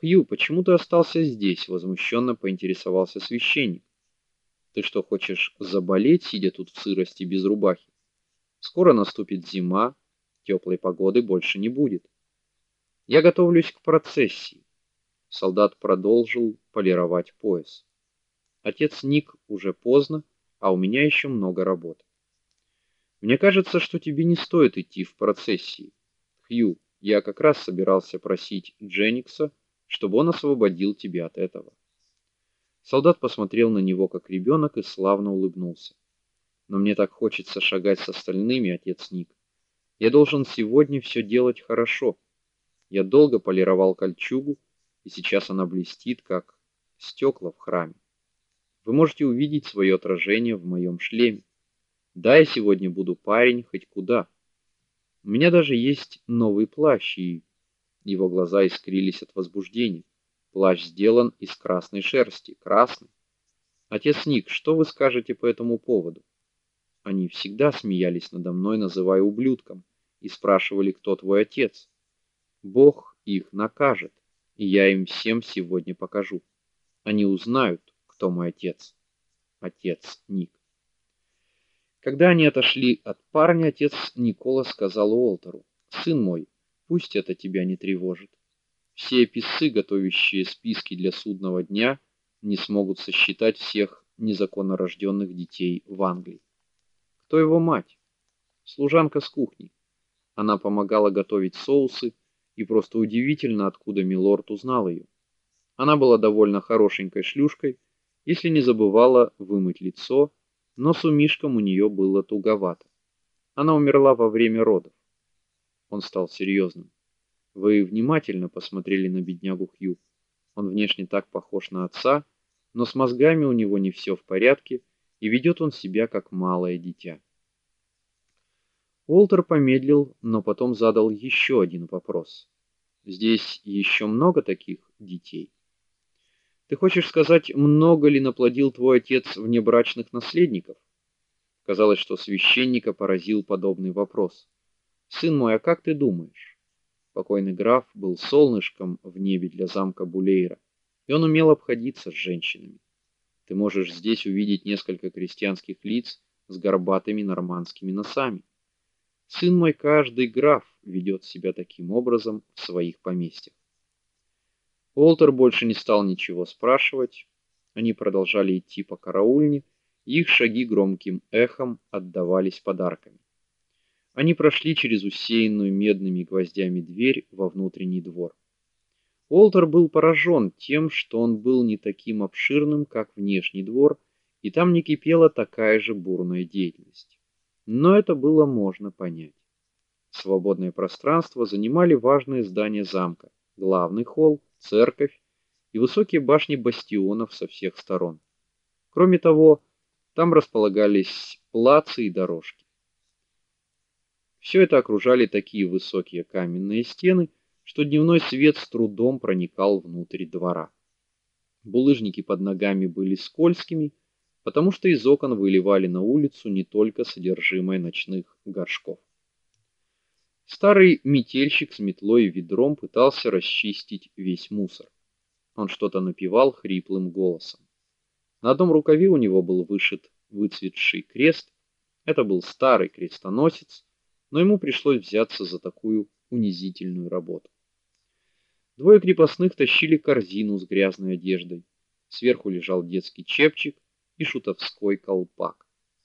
Хью, почему ты остался здесь? возмущенно поинтересовался священник. Ты что, хочешь заболеть, сидя тут в сырости без рубахи? Скоро наступит зима, теплой погоды больше не будет. Я готовлюсь к процессии. Солдат продолжил полировать пояс. Отец Ник, уже поздно, а у меня еще много работы. Мне кажется, что тебе не стоит идти в процессии. Хью, я как раз собирался просить Дженникса, чтобы он освободил тебя от этого. Солдат посмотрел на него как ребенок и славно улыбнулся. Но мне так хочется шагать с остальными, отец Ник. Я должен сегодня все делать хорошо. Я долго полировал кольчугу, и сейчас она блестит как стекла в храме. Вы можете увидеть свое отражение в моем шлеме. Да, я сегодня буду парень хоть куда. У меня даже есть новый плащ, и его глаза искрились от возбуждения. Плащ сделан из красной шерсти, красный. Отец Ник, что вы скажете по этому поводу? Они всегда смеялись надо мной, называя ублюдком, и спрашивали, кто твой отец. Бог их накажет, и я им всем сегодня покажу. Они узнают, кто мой отец. Отец Ник. Когда они отошли от парня, отец Никола сказал Уолтеру: "Сын мой, пусть это тебя не тревожит. Все писцы, готовящие списки для судного дня, не смогут сосчитать всех незаконно рожденных детей в Англии. Кто его мать? Служанка с кухни. Она помогала готовить соусы, и просто удивительно, откуда милорд узнал ее. Она была довольно хорошенькой шлюшкой, если не забывала вымыть лицо но с умишком у нее было туговато. Она умерла во время родов. Он стал серьезным. Вы внимательно посмотрели на беднягу Хью. Он внешне так похож на отца, но с мозгами у него не все в порядке, и ведет он себя как малое дитя. Уолтер помедлил, но потом задал еще один вопрос. Здесь еще много таких детей. Ты хочешь сказать, много ли наплодил твой отец внебрачных наследников? Казалось, что священника поразил подобный вопрос. Сын мой, а как ты думаешь? Покойный граф был солнышком в небе для замка Булейра, и он умел обходиться с женщинами. Ты можешь здесь увидеть несколько крестьянских лиц с горбатыми нормандскими носами. Сын мой, каждый граф ведет себя таким образом в своих поместьях. Уолтер больше не стал ничего спрашивать. Они продолжали идти по караульне, их шаги громким эхом отдавались подарками. Они прошли через усеянную медными гвоздями дверь во внутренний двор. Уолтер был поражен тем, что он был не таким обширным, как внешний двор, и там не кипела такая же бурная деятельность. Но это было можно понять. Свободное пространство занимали важные здания замка: главный холл, церковь и высокие башни бастионов со всех сторон. Кроме того, там располагались плацы и дорожки. Все это окружали такие высокие каменные стены, что дневной свет с трудом проникал внутрь двора. Булыжники под ногами были скользкими, потому что из окон выливали на улицу не только содержимое ночных горшков. Старый метельщик с метлой и ведром пытался расчистить весь мусор. Он что-то напевал хриплым голосом. На одном рукаве у него был вышит выцветший крест. Это был старый крестоносец, но ему пришлось взяться за такую унизительную работу. Двое крепостных тащили корзину с грязной одеждой. Сверху лежал детский чепчик и шутовской колпак.